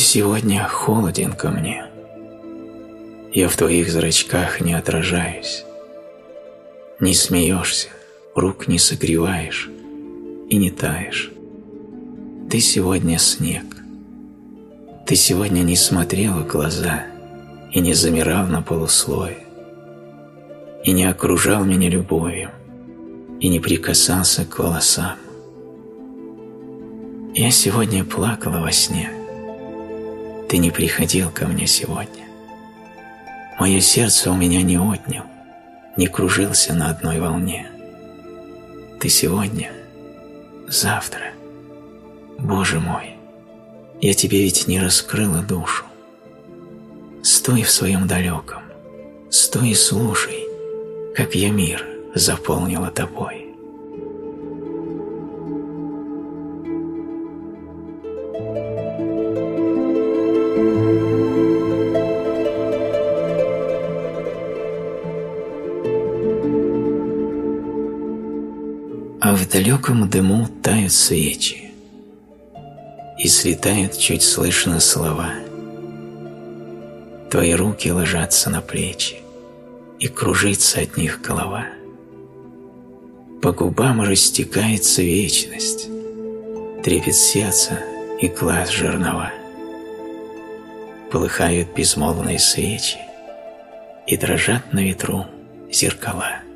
сегодня холоден ко мне. Я в твоих зрачках не отражаюсь. Не смеешься, рук не согреваешь и не таешь. Ты сегодня снег. Ты сегодня не смотрел в глаза и не замирал на полуслое, и не окружал меня любовью, и не прикасался к волосам. Я сегодня плакала во сне. Ты не приходил ко мне сегодня. Мое сердце у меня не отнял, не кружился на одной волне. Ты сегодня, завтра, Боже мой, я тебе ведь не раскрыла душу. Стой в своем далеком, стой и слушай, как я мир заполнила тобой. А в далеком дыму тают свечи, и слетают чуть слышно слова. Твои руки ложатся на плечи, и кружится от них голова. По губам растекается вечность, трепет сердца и глаз жернова. Полыхают безмолвные свечи, и дрожат на ветру зеркала.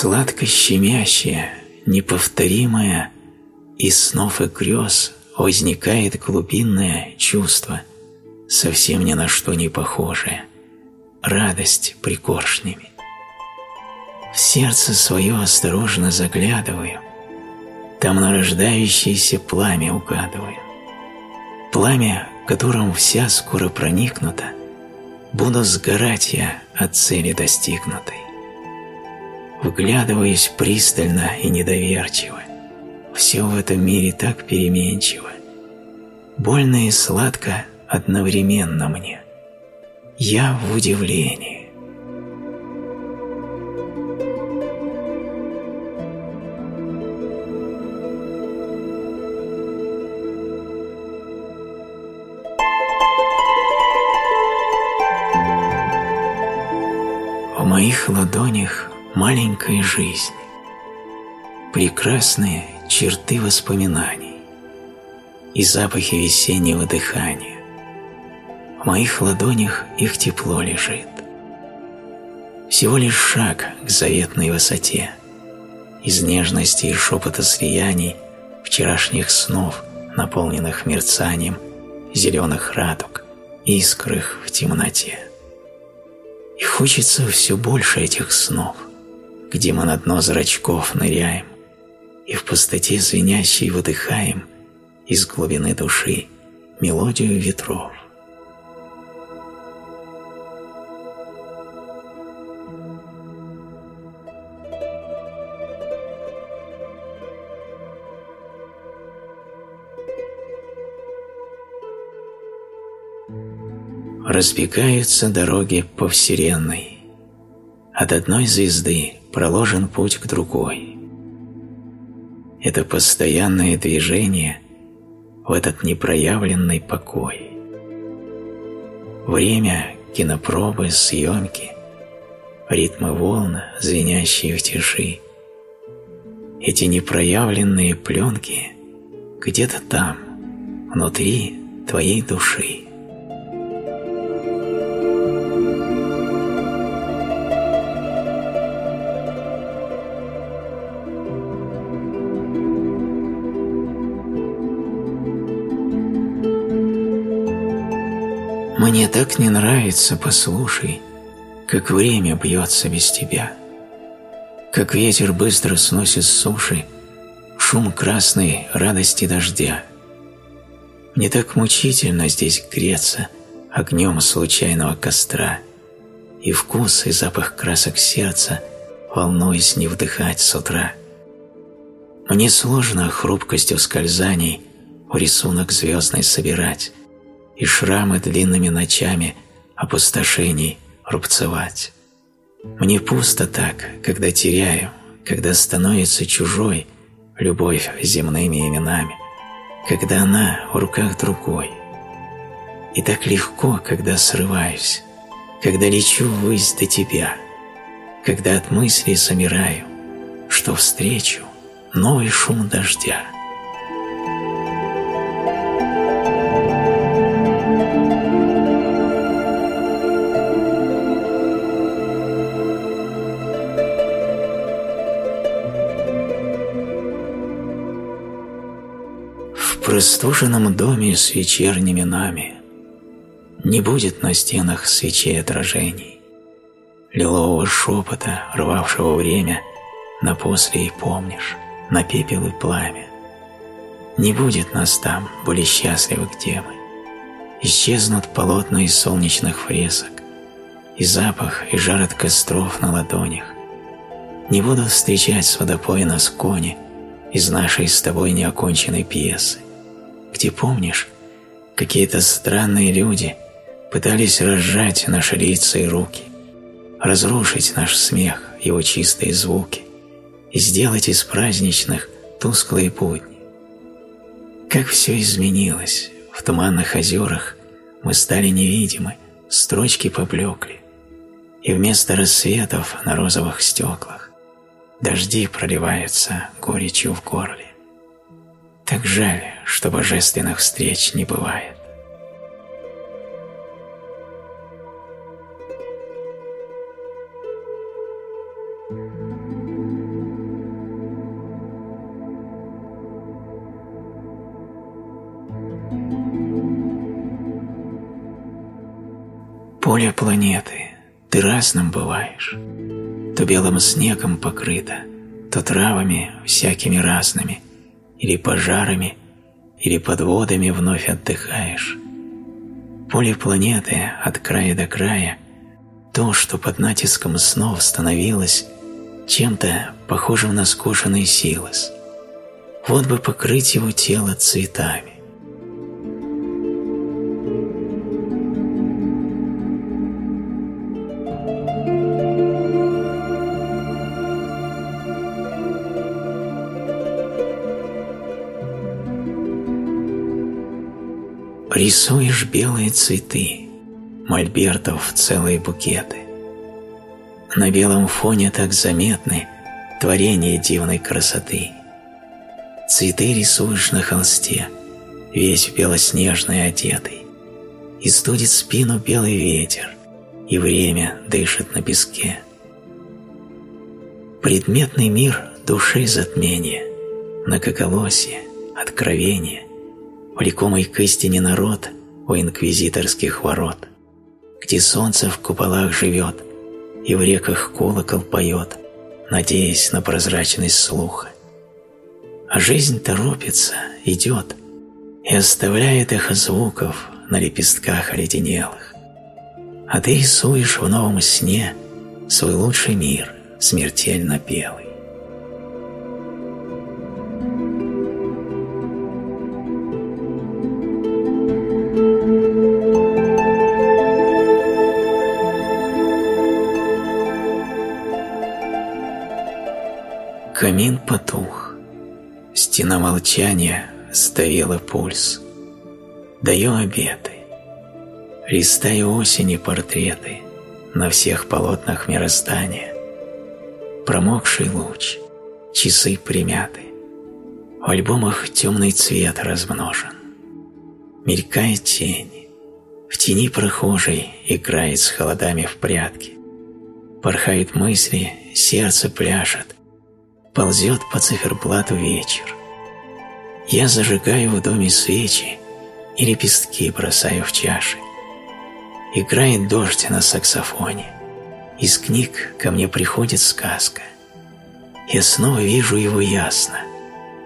Сладко-щемящая, неповторимая, из снов и грез возникает глубинное чувство, совсем ни на что не похожее, радость прикоршнями. В сердце свое осторожно заглядываю, там нарождающееся пламя угадываю. Пламя, которым вся скоро проникнута, буду сгорать я от цели достигнутой вглядываясь пристально и недоверчиво. Все в этом мире так переменчиво. Больно и сладко одновременно мне. Я в удивлении. Жизни, прекрасные черты воспоминаний и запахи весеннего дыхания. В моих ладонях их тепло лежит. Всего лишь шаг к заветной высоте, из нежности и шепота слияний вчерашних снов, наполненных мерцанием зеленых радуг, искрых в темноте. И хочется все больше этих снов, где мы на дно зрачков ныряем и в пустоте звенящей выдыхаем из глубины души мелодию ветров. Разбегаются дороги по вселенной. От одной звезды проложен путь к другой. Это постоянное движение в этот непроявленный покой. Время, кинопробы, съемки, ритмы волн, звенящие в тиши. Эти непроявленные пленки где-то там, внутри твоей души. Мне так не нравится, послушай, как время бьется без тебя. Как ветер быстро сносит с суши шум красной радости дождя. Мне так мучительно здесь греться огнем случайного костра, и вкус и запах красок сердца, волнуясь не вдыхать с утра. Мне сложно хрупкостью скользаний в рисунок звездный собирать, и шрамы длинными ночами опустошений рубцевать. Мне пусто так, когда теряю, когда становится чужой любовь земными именами, когда она в руках другой. И так легко, когда срываюсь, когда лечу ввысь до тебя, когда от мыслей замираю, что встречу новый шум дождя. В простуженном доме с вечерними нами не будет на стенах свечей отражений, лилового шепота, рвавшего время на после и помнишь, на пепел и пламя. Не будет нас там, более счастливы, где мы. Исчезнут полотна из солнечных фресок, и запах, и жар от костров на ладонях. Не буду встречать с водопоя на сконе из нашей с тобой неоконченной пьесы, где, помнишь, какие-то странные люди пытались разжать наши лица и руки, разрушить наш смех, его чистые звуки, и сделать из праздничных тусклые будни. Как все изменилось, в туманных озерах мы стали невидимы, строчки поблекли, и вместо рассветов на розовых стеклах дожди проливаются горечью в горле. Так жаль, что божественных встреч не бывает. Поле планеты, ты разным бываешь. То белым снегом покрыто, то травами всякими разными, или пожарами, или подводами вновь отдыхаешь. Поле планеты от края до края, то, что под натиском снов становилось чем-то похожим на скошенный силос. Вот бы покрыть его тело цветами. Рисуешь белые цветы, мольбертов целые букеты. На белом фоне так заметны творения дивной красоты. Цветы рисуешь на холсте, весь в белоснежный одетый. И студит спину белый ветер, и время дышит на песке. Предметный мир души затмения, многоголосие, откровение, влекомый к истине народ у инквизиторских ворот, где солнце в куполах живет и в реках колокол поет, надеясь на прозрачность слуха. А жизнь торопится, идет и оставляет эхо звуков на лепестках оледенелых. А ты рисуешь в новом сне свой лучший мир, смертельно белый. Камин потух. Стена молчания сдавила пульс. Даю обеты. Листаю осени портреты на всех полотнах мироздания. Промокший луч, часы примяты. В альбомах темный цвет размножен. Мелькает тень. В тени прохожий играет с холодами в прятки. Порхают мысли, сердце пляшет, ползет по циферблату вечер. Я зажигаю в доме свечи и лепестки бросаю в чаши. Играет дождь на саксофоне. Из книг ко мне приходит сказка. Я снова вижу его ясно,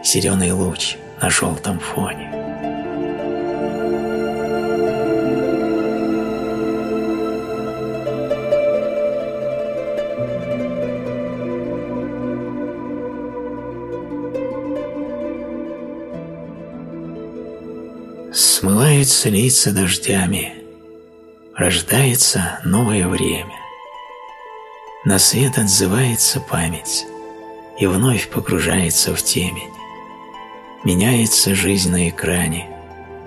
зеленый луч на желтом фоне. Смываются лица дождями, рождается новое время. На свет отзывается память и вновь погружается в темень. Меняется жизнь на экране,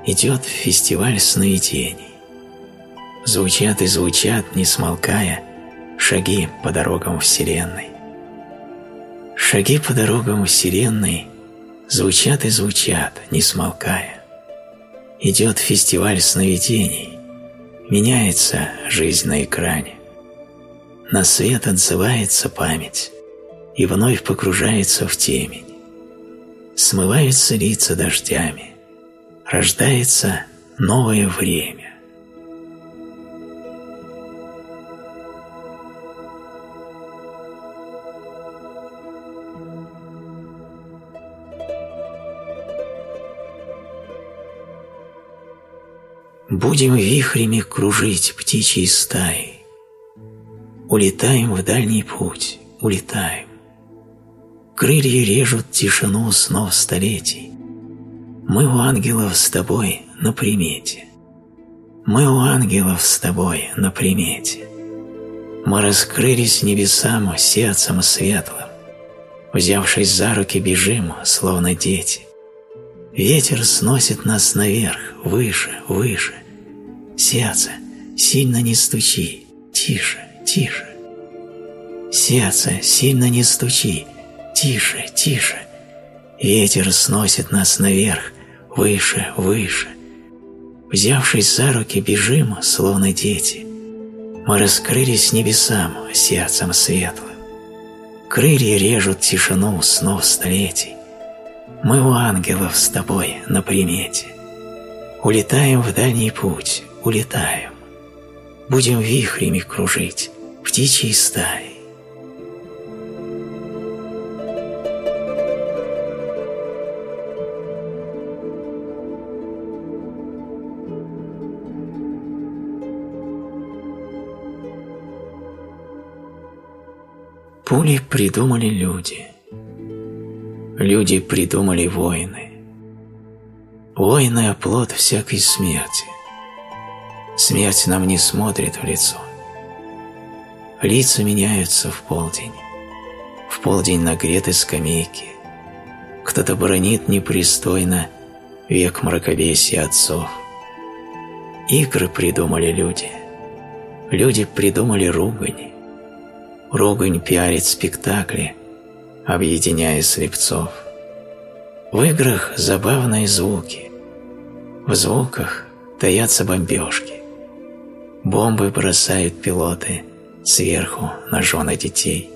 идет фестиваль сновидений. Звучат и звучат, не смолкая, шаги по дорогам Вселенной. Шаги по дорогам Вселенной звучат и звучат, не смолкая. Идет фестиваль сновидений, меняется жизнь на экране. На свет отзывается память и вновь погружается в темень. Смываются лица дождями, рождается новое время. Будем вихрями кружить птичьи стаи. Улетаем в дальний путь, улетаем. Крылья режут тишину снов столетий. Мы у ангелов с тобой на примете. Мы у ангелов с тобой на примете. Мы раскрылись небесам сердцем светлым. Взявшись за руки, бежим, словно дети. Ветер сносит нас наверх, выше, выше. Сердце, сильно не стучи, тише, тише. Сердце, сильно не стучи, тише, тише. Ветер сносит нас наверх, выше, выше. Взявшись за руки, бежим, словно дети. Мы раскрылись небесам, сердцем светлым. Крылья режут тишину снов столетий. Мы у ангелов с тобой на примете. Улетаем в дальний путь, улетаем. Будем вихрями кружить, птичьей стаи. Пули придумали люди. Люди придумали войны. Войны – оплот всякой смерти. Смерть нам не смотрит в лицо. Лица меняются в полдень. В полдень нагреты скамейки. Кто-то бронит непристойно век мракобесия отцов. Игры придумали люди. Люди придумали ругань. Ругань пиарит спектакли, объединяя слепцов. В играх забавные звуки. В звуках таятся бомбежки. Бомбы бросают пилоты сверху на жены детей.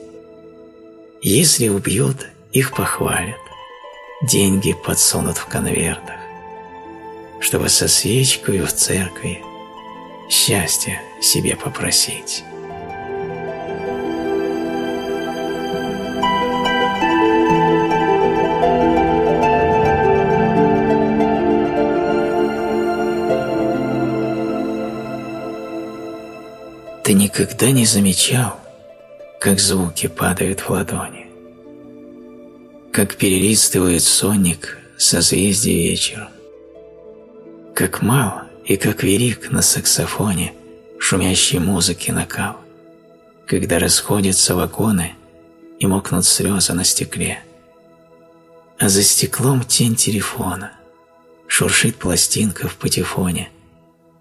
Если убьют, их похвалят. Деньги подсунут в конвертах, чтобы со свечкой в церкви счастье себе попросить. Никогда не замечал, как звуки падают в ладони, как перелистывает сонник созвездие вечером, как мал и как велик на саксофоне шумящей музыки накал, когда расходятся вагоны и мокнут слезы на стекле, а за стеклом тень телефона, шуршит пластинка в патефоне,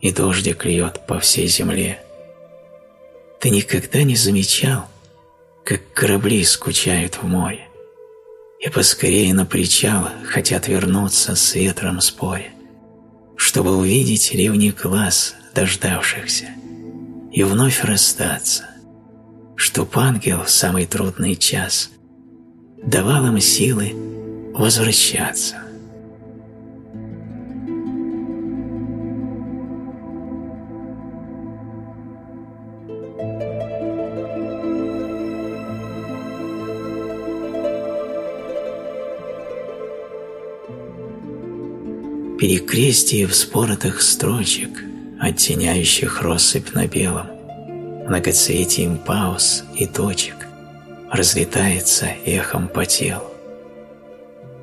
и дождик льет по всей земле. Ты никогда не замечал, как корабли скучают в море и поскорее на причал хотят вернуться с ветром споря, чтобы увидеть ливни глаз дождавшихся и вновь расстаться, чтоб ангел в самый трудный час давал им силы возвращаться. Перекрестие вспоротых строчек, оттеняющих россыпь на белом, многоцветием пауз и точек, разлетается эхом по телу.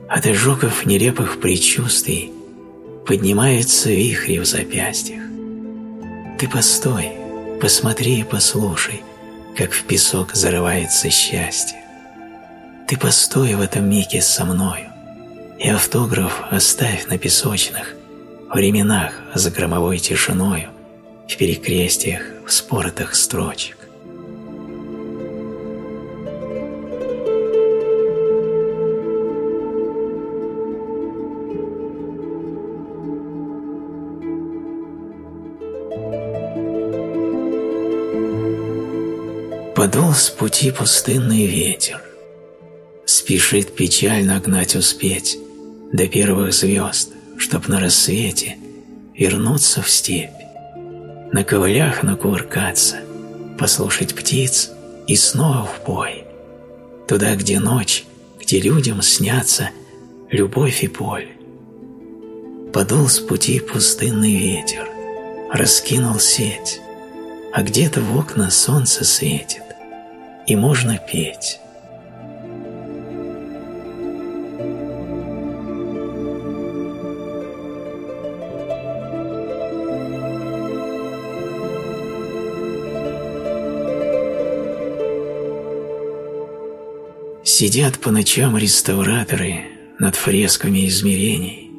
От ожогов нелепых предчувствий поднимаются вихри в запястьях. Ты постой, посмотри и послушай, как в песок зарывается счастье. Ты постой в этом миге со мною, и автограф оставь на песочных временах за громовой тишиною, в перекрестиях вспоротых строчек. Подул с пути пустынный ветер, Спешит печально гнать успеть До первых звезд, чтоб на рассвете Вернуться в степь, на ковылях накувыркаться, Послушать птиц и снова в бой, Туда, где ночь, где людям снятся Любовь и боль. Подул с пути пустынный ветер, Раскинул сеть, а где-то в окна солнце светит, и можно петь. Сидят по ночам реставраторы над фресками измерений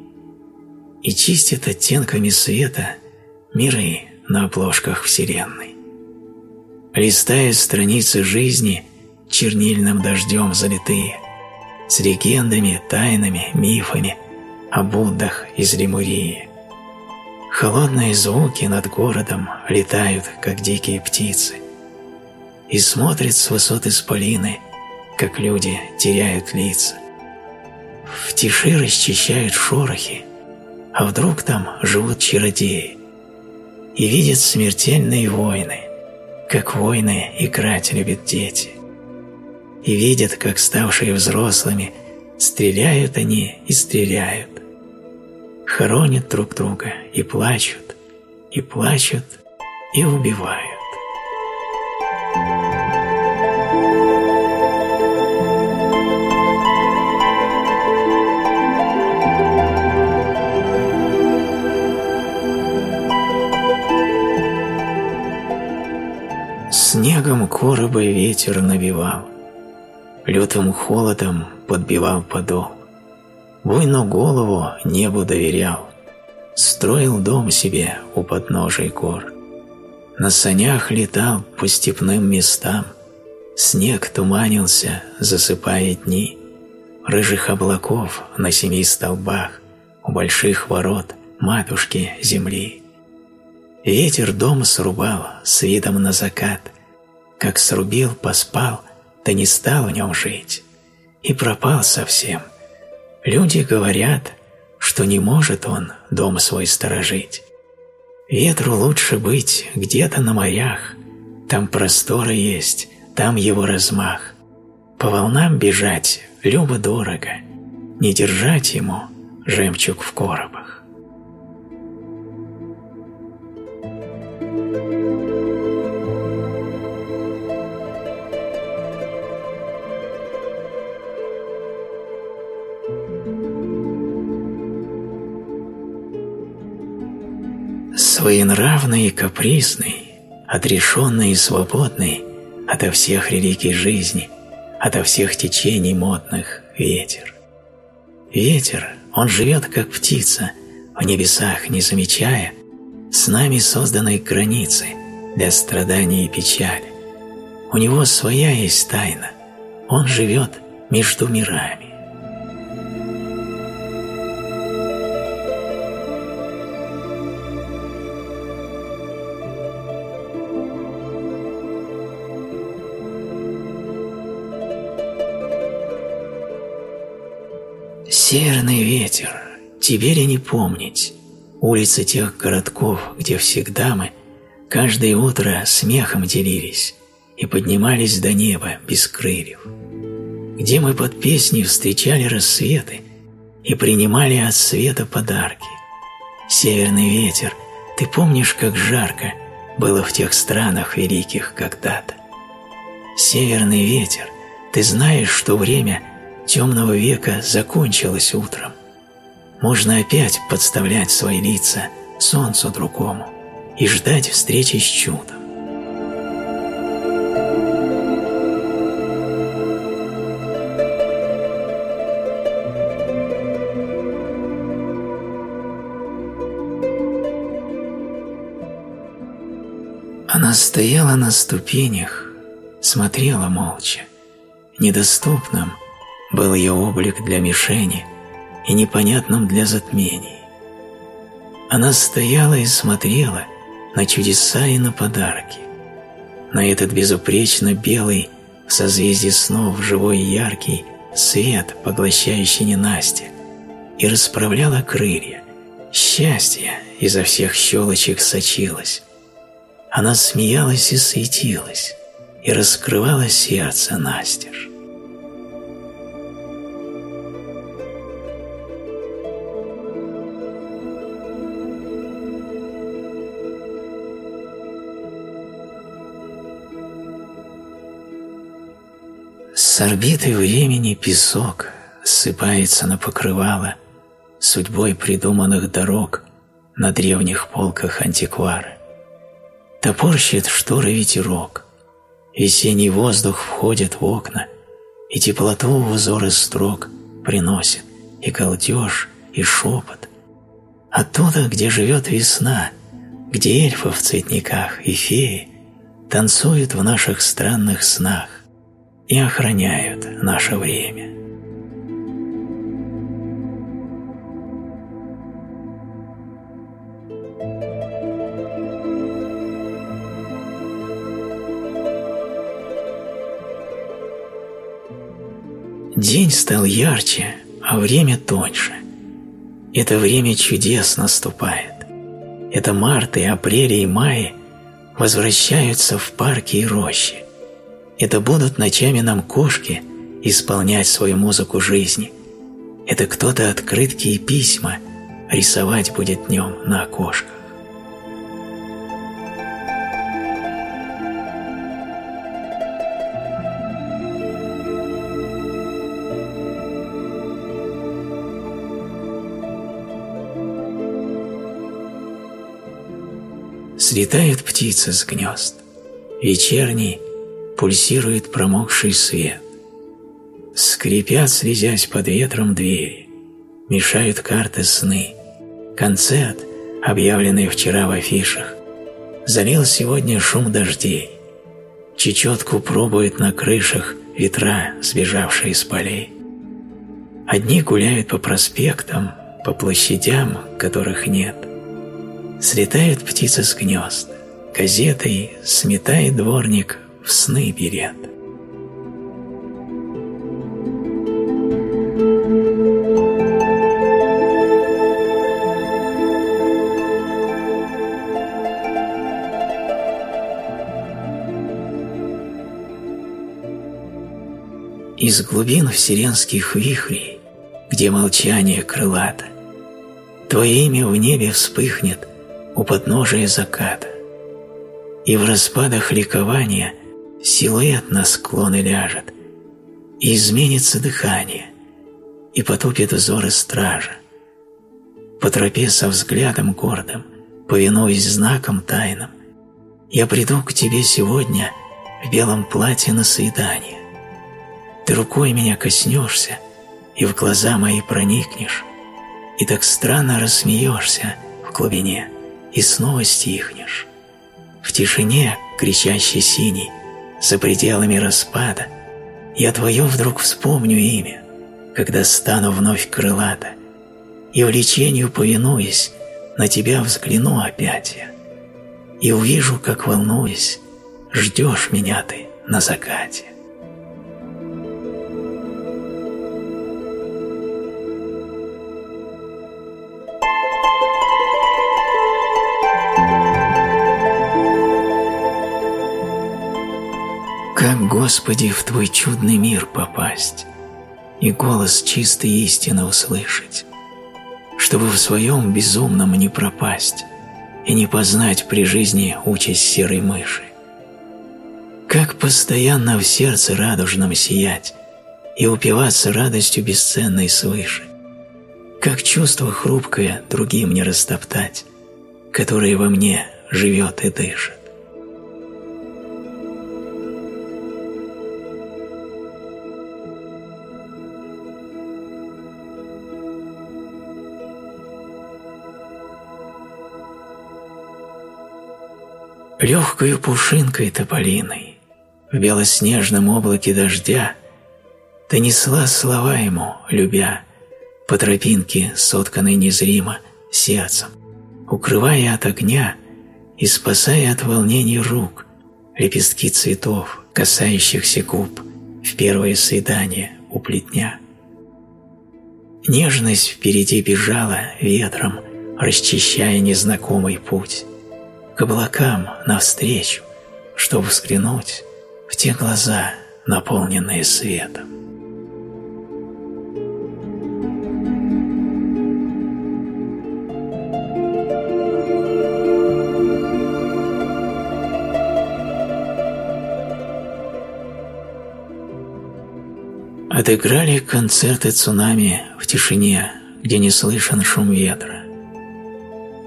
и чистят оттенками света миры на обложках Вселенной листая страницы жизни чернильным дождем залитые, с легендами, тайнами, мифами о Буддах из Лемурии. Холодные звуки над городом летают, как дикие птицы, и смотрят с высот исполины, как люди теряют лица. В тиши расчищают шорохи, а вдруг там живут чародеи и видят смертельные войны, как войны играть любят дети. И видят, как ставшие взрослыми, стреляют они и стреляют. Хоронят друг друга и плачут, и плачут, и убивают. Снегом коробы ветер набивал, Лютым холодом подбивал подол. Войну голову небу доверял, Строил дом себе у подножий гор. На санях летал по степным местам, Снег туманился, засыпая дни, Рыжих облаков на семи столбах, У больших ворот матушки земли. Ветер дом срубал с видом на закат — как срубил, поспал, да не стал в нем жить. И пропал совсем. Люди говорят, что не может он дом свой сторожить. Ветру лучше быть где-то на морях, там просторы есть, там его размах. По волнам бежать любо-дорого, не держать ему жемчуг в коробах. Своенравный и капризный, отрешенный и свободный ото всех религий жизни, ото всех течений модных ветер. Ветер, он живет как птица, в небесах не замечая, с нами созданной границы для страданий и печали. У него своя есть тайна, он живет между мирами. Северный ветер, тебе ли не помнить улицы тех городков, где всегда мы каждое утро смехом делились и поднимались до неба без крыльев, где мы под песни встречали рассветы и принимали от света подарки. Северный ветер, ты помнишь, как жарко было в тех странах великих когда-то? Северный ветер, ты знаешь, что время – темного века закончилось утром. можно опять подставлять свои лица солнцу другому и ждать встречи с чудом. Она стояла на ступенях, смотрела молча. Недоступным был ее облик для мишени и непонятным для затмений. Она стояла и смотрела на чудеса и на подарки, на этот безупречно белый в созвездии снов живой яркий свет, поглощающий ненастье, и расправляла крылья. Счастье изо всех щелочек сочилось. Она смеялась и светилась, и раскрывала сердце настежь. С орбиты времени песок ссыпается на покрывало судьбой придуманных дорог на древних полках антиквары. Топорщит шторы ветерок, весенний воздух входит в окна, и теплоту в узоры строк приносит и галдеж, и шепот. Оттуда, где живет весна, где эльфы в цветниках и феи танцуют в наших странных снах, и охраняют наше время. День стал ярче, а время тоньше. Это время чудес наступает. Это март и апрель и май возвращаются в парки и рощи. Это будут ночами нам кошки исполнять свою музыку жизни. Это кто-то открытки и письма рисовать будет днем на окошках. Слетают птицы с гнезд. Вечерний пульсирует промокший свет. Скрипят, слезясь под ветром двери, мешают карты сны. Концерт, объявленный вчера в афишах, залил сегодня шум дождей. Чечетку пробуют на крышах ветра, сбежавшие с полей. Одни гуляют по проспектам, по площадям, которых нет. Слетают птицы с гнезд, газетой сметает дворник в сны берет. Из глубин вселенских вихрей, где молчание крылато, Твое имя в небе вспыхнет у подножия заката, и в распадах ликования – силуэт на склоны ляжет, и изменится дыхание, и потупит взоры стража. По тропе со взглядом гордым, повинуясь знаком тайным, я приду к тебе сегодня в белом платье на свидание. Ты рукой меня коснешься и в глаза мои проникнешь, и так странно рассмеешься в глубине и снова стихнешь. В тишине, кричащий синий, за пределами распада, я твое вдруг вспомню имя, когда стану вновь крылато, и влечению повинуясь, на тебя взгляну опять я, и увижу, как волнуясь, ждешь меня ты на закате. Господи, в Твой чудный мир попасть и голос чистой истины услышать, чтобы в своем безумном не пропасть и не познать при жизни участь серой мыши. Как постоянно в сердце радужном сиять и упиваться радостью бесценной свыше, как чувство хрупкое другим не растоптать, которое во мне живет и дышит. Легкою пушинкой тополиной в белоснежном облаке дождя ты несла слова ему, любя, по тропинке, сотканной незримо сердцем, укрывая от огня и спасая от волнений рук лепестки цветов, касающихся губ в первое свидание у плетня. Нежность впереди бежала ветром, расчищая незнакомый путь к облакам навстречу, чтобы взглянуть в те глаза, наполненные светом. Отыграли концерты цунами в тишине, где не слышен шум ветра.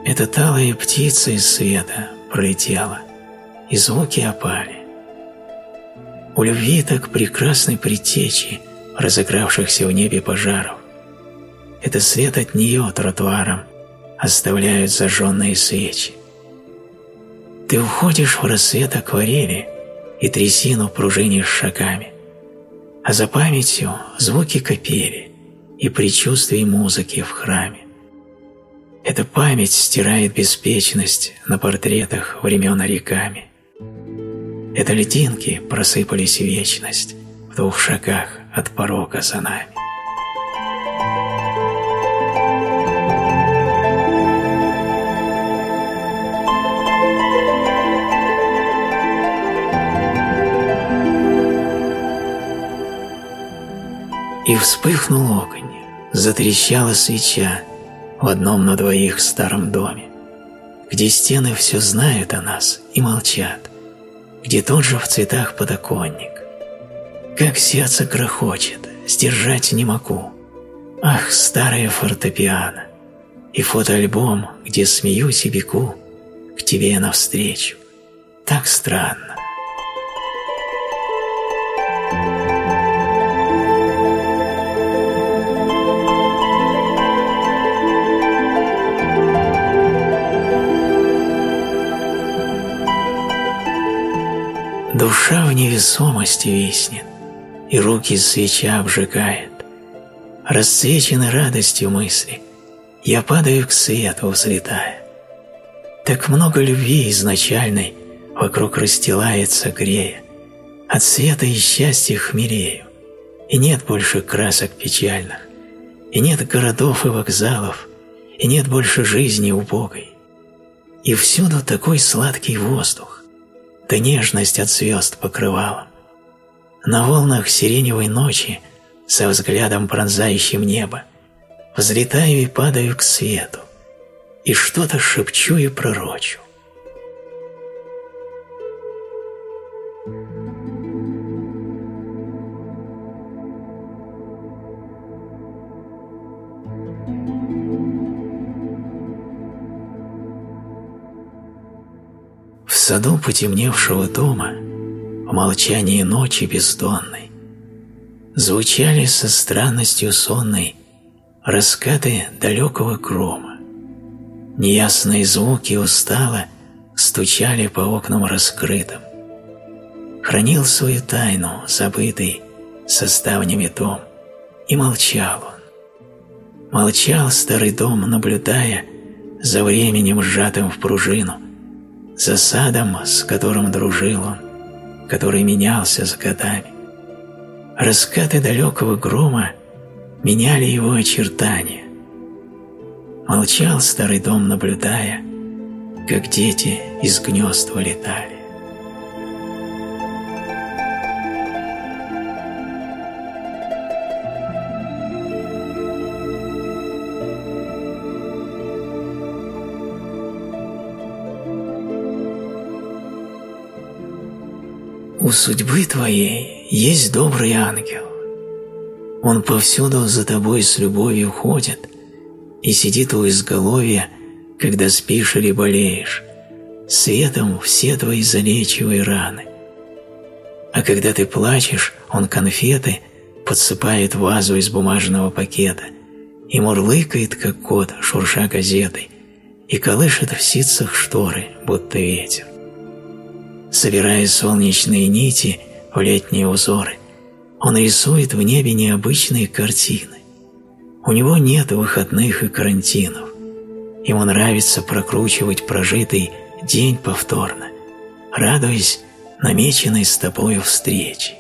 Эта талая птица из света пролетела, и звуки опали. У любви так прекрасной предтечи, разыгравшихся в небе пожаров. Это свет от нее тротуаром оставляют зажженные свечи. Ты уходишь в рассвет акварели и трясину пружинишь шагами, а за памятью звуки капели и предчувствие музыки в храме. Эта память стирает беспечность на портретах времен реками. Это льдинки просыпались вечность в двух шагах от порога за нами. И вспыхнул огонь, затрещала свеча, в одном на двоих старом доме, где стены все знают о нас и молчат, где тот же в цветах подоконник. Как сердце грохочет, сдержать не могу. Ах, старая фортепиано, и фотоальбом, где смеюсь и бегу к тебе навстречу. Так странно. Невесомости виснет, и руки свеча обжигает. Расцвечены радостью мысли, я падаю к свету, взлетая. Так много любви изначальной вокруг расстилается, грея. От света и счастья хмелею, и нет больше красок печальных, и нет городов и вокзалов, и нет больше жизни убогой. И всюду такой сладкий воздух, да нежность от звезд покрывала. На волнах сиреневой ночи, со взглядом пронзающим небо, взлетаю и падаю к свету, и что-то шепчу и пророчу. Саду потемневшего дома, в молчании ночи бездонной, звучали со странностью сонной раскаты далекого грома. Неясные звуки устало стучали по окнам раскрытым. Хранил свою тайну, забытый, со ставнями дом, и молчал он. Молчал старый дом, наблюдая за временем сжатым в пружину – за садом, с которым дружил он, который менялся с годами. Раскаты далекого грома меняли его очертания. Молчал старый дом, наблюдая, как дети из гнезд вылетали. У судьбы твоей есть добрый ангел. Он повсюду за тобой с любовью ходит и сидит у изголовья, когда спишь или болеешь, светом все твои залечивай раны. А когда ты плачешь, он конфеты подсыпает в вазу из бумажного пакета и мурлыкает, как кот, шурша газетой, и колышет в ситцах шторы, будто ветер. Собирая солнечные нити в летние узоры, он рисует в небе необычные картины. У него нет выходных и карантинов. Ему нравится прокручивать прожитый день повторно, радуясь намеченной с тобою встрече.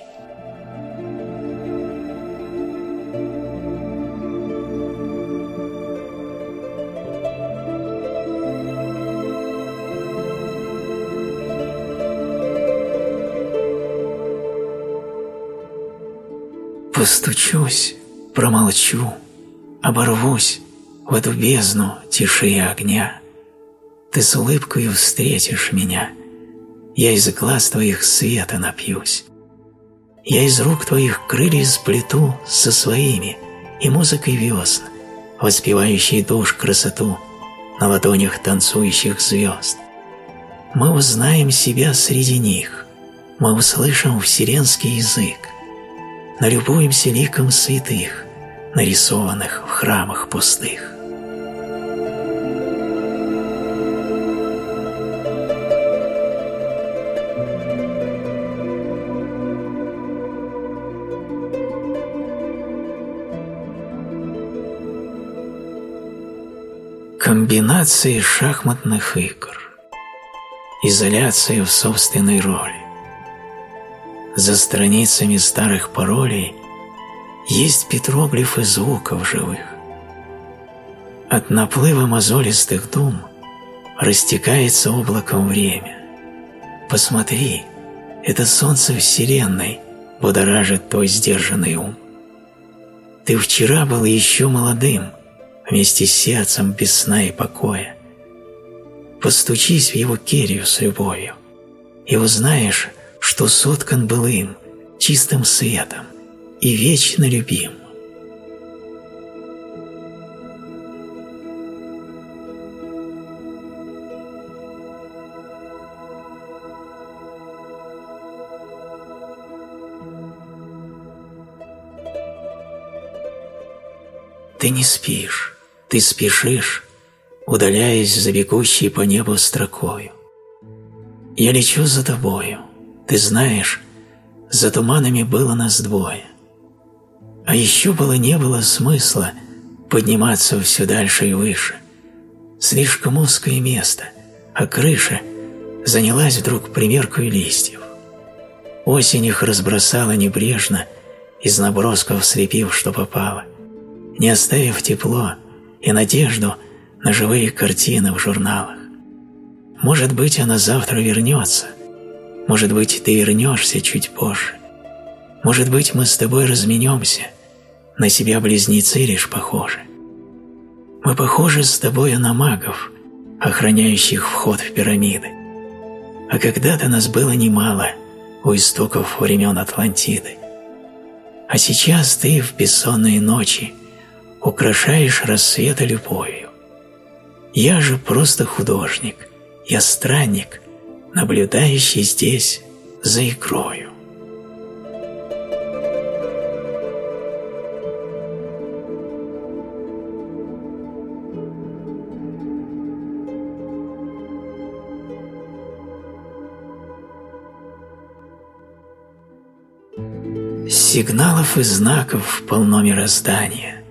Постучусь, промолчу, оборвусь в эту бездну тиши и огня. Ты с улыбкою встретишь меня, я из глаз твоих света напьюсь. Я из рук твоих крылья сплету со своими и музыкой весн, воспевающей душ красоту на ладонях танцующих звезд. Мы узнаем себя среди них, мы услышим вселенский язык, налюбуемся ликом святых, нарисованных в храмах пустых. Комбинации шахматных игр. Изоляция в собственной роли за страницами старых паролей есть петроглифы звуков живых. От наплыва мозолистых дум растекается облаком время. Посмотри, это солнце вселенной будоражит твой сдержанный ум. Ты вчера был еще молодым, вместе с сердцем без сна и покоя. Постучись в его келью с любовью, и узнаешь, что соткан был им чистым светом и вечно любим. Ты не спишь, ты спешишь, удаляясь за бегущей по небу строкою. Я лечу за тобою, ты знаешь, за туманами было нас двое. А еще было не было смысла подниматься все дальше и выше. Слишком узкое место, а крыша занялась вдруг примеркой листьев. Осень их разбросала небрежно, из набросков слепив, что попало, не оставив тепло и надежду на живые картины в журналах. Может быть, она завтра вернется – может быть, ты вернешься чуть позже. Может быть, мы с тобой разменемся. На себя близнецы лишь похожи. Мы похожи с тобой на магов, охраняющих вход в пирамиды. А когда-то нас было немало у истоков времен Атлантиды. А сейчас ты в бессонные ночи украшаешь рассветы любовью. Я же просто художник, я странник, наблюдающий здесь за игрою. Сигналов и знаков полно мироздания,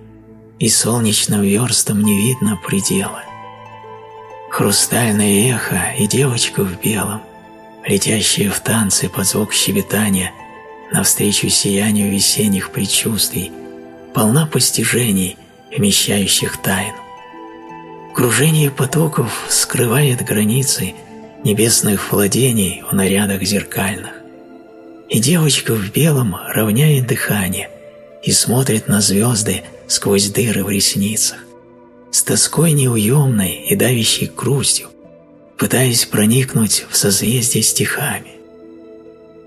и солнечным верстам не видно предела хрустальное эхо и девочка в белом, летящие в танцы под звук щебетания навстречу сиянию весенних предчувствий, полна постижений, вмещающих тайну. Кружение потоков скрывает границы небесных владений в нарядах зеркальных. И девочка в белом равняет дыхание и смотрит на звезды сквозь дыры в ресницах с тоской неуемной и давящей грустью, пытаясь проникнуть в созвездие стихами.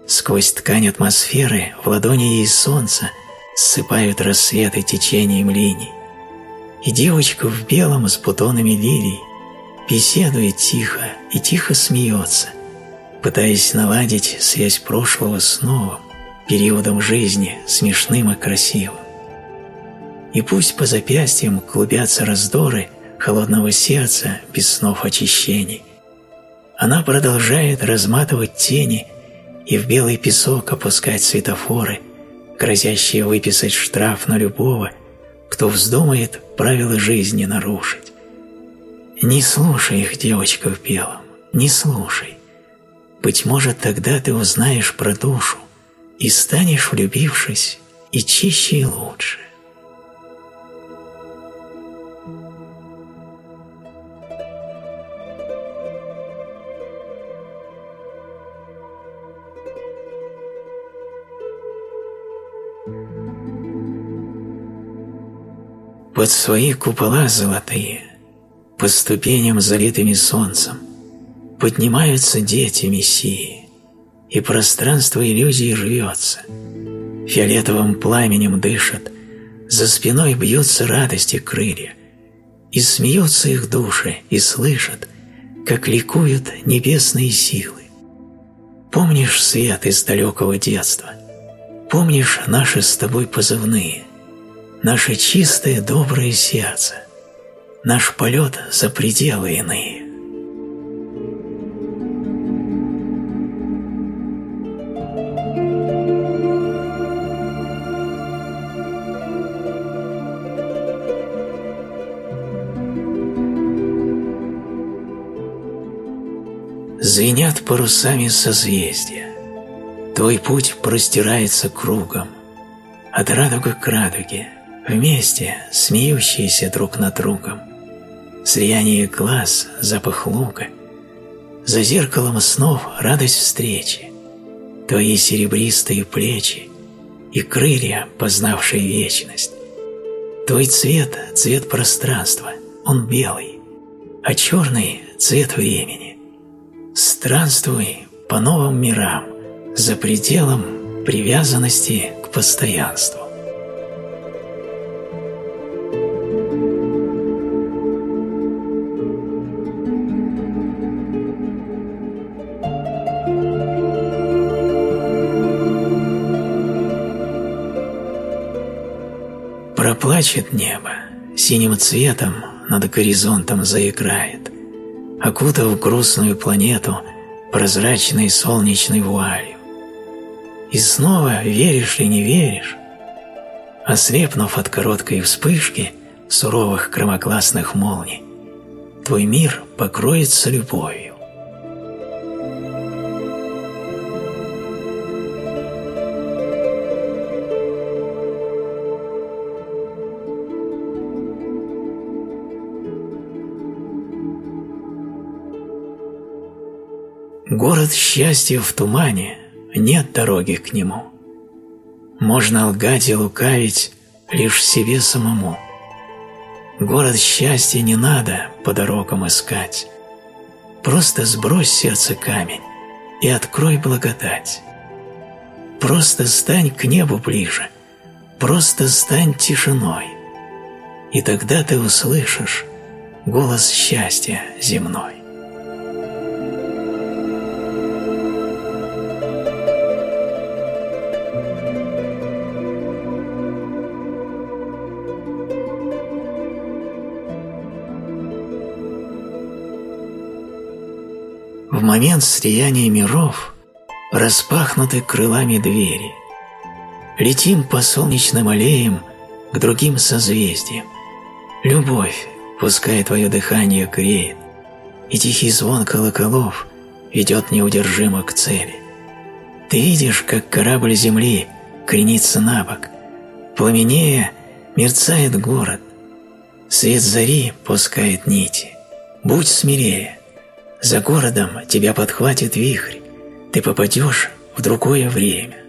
Сквозь ткань атмосферы в ладони ей солнца ссыпают рассветы течением линий, И девочка в белом с бутонами лилий беседует тихо и тихо смеется, пытаясь наладить связь прошлого с новым, периодом жизни, смешным и красивым. И пусть по запястьям клубятся раздоры холодного сердца без снов очищений, она продолжает разматывать тени и в белый песок опускать светофоры, грозящие выписать штраф на любого, кто вздумает правила жизни нарушить. Не слушай их, девочка в белом, не слушай. Быть может, тогда ты узнаешь про душу и станешь, влюбившись, и чище, и лучше. Под свои купола золотые, по ступеням, залитыми солнцем, поднимаются дети Мессии, и пространство иллюзии рвется, фиолетовым пламенем дышат, за спиной бьются радости крылья, и смеются их души, и слышат, как ликуют небесные силы. Помнишь свет из далекого детства? Помнишь наши с тобой позывные – наше чистое доброе сердце, наш полет за пределы иные. Звенят парусами созвездия, Твой путь простирается кругом, От радуга к радуге, Вместе, смеющиеся друг над другом. Слияние глаз, запах лука. За зеркалом снов радость встречи. Твои серебристые плечи и крылья, познавшие вечность. Твой цвет – цвет пространства, он белый, а черный – цвет времени. Странствуй по новым мирам, за пределом привязанности к постоянству. Проплачет небо, синим цветом над горизонтом заиграет, окутав грустную планету прозрачной солнечной вуалью. И снова, веришь ли не веришь, ослепнув от короткой вспышки суровых громогласных молний, твой мир покроется любовью. Город счастья в тумане, нет дороги к нему. Можно лгать и лукавить лишь себе самому. Город счастья не надо по дорогам искать. Просто сбрось сердце камень и открой благодать. Просто стань к небу ближе, просто стань тишиной, и тогда ты услышишь голос счастья земной. В момент слияния миров распахнуты крылами двери. Летим по солнечным аллеям к другим созвездиям. Любовь, пускай твое дыхание греет, и тихий звон колоколов ведет неудержимо к цели. Ты видишь, как корабль земли кренится на бок, пламенея мерцает город, свет зари пускает нити. Будь смирее, за городом тебя подхватит вихрь, ты попадешь в другое время.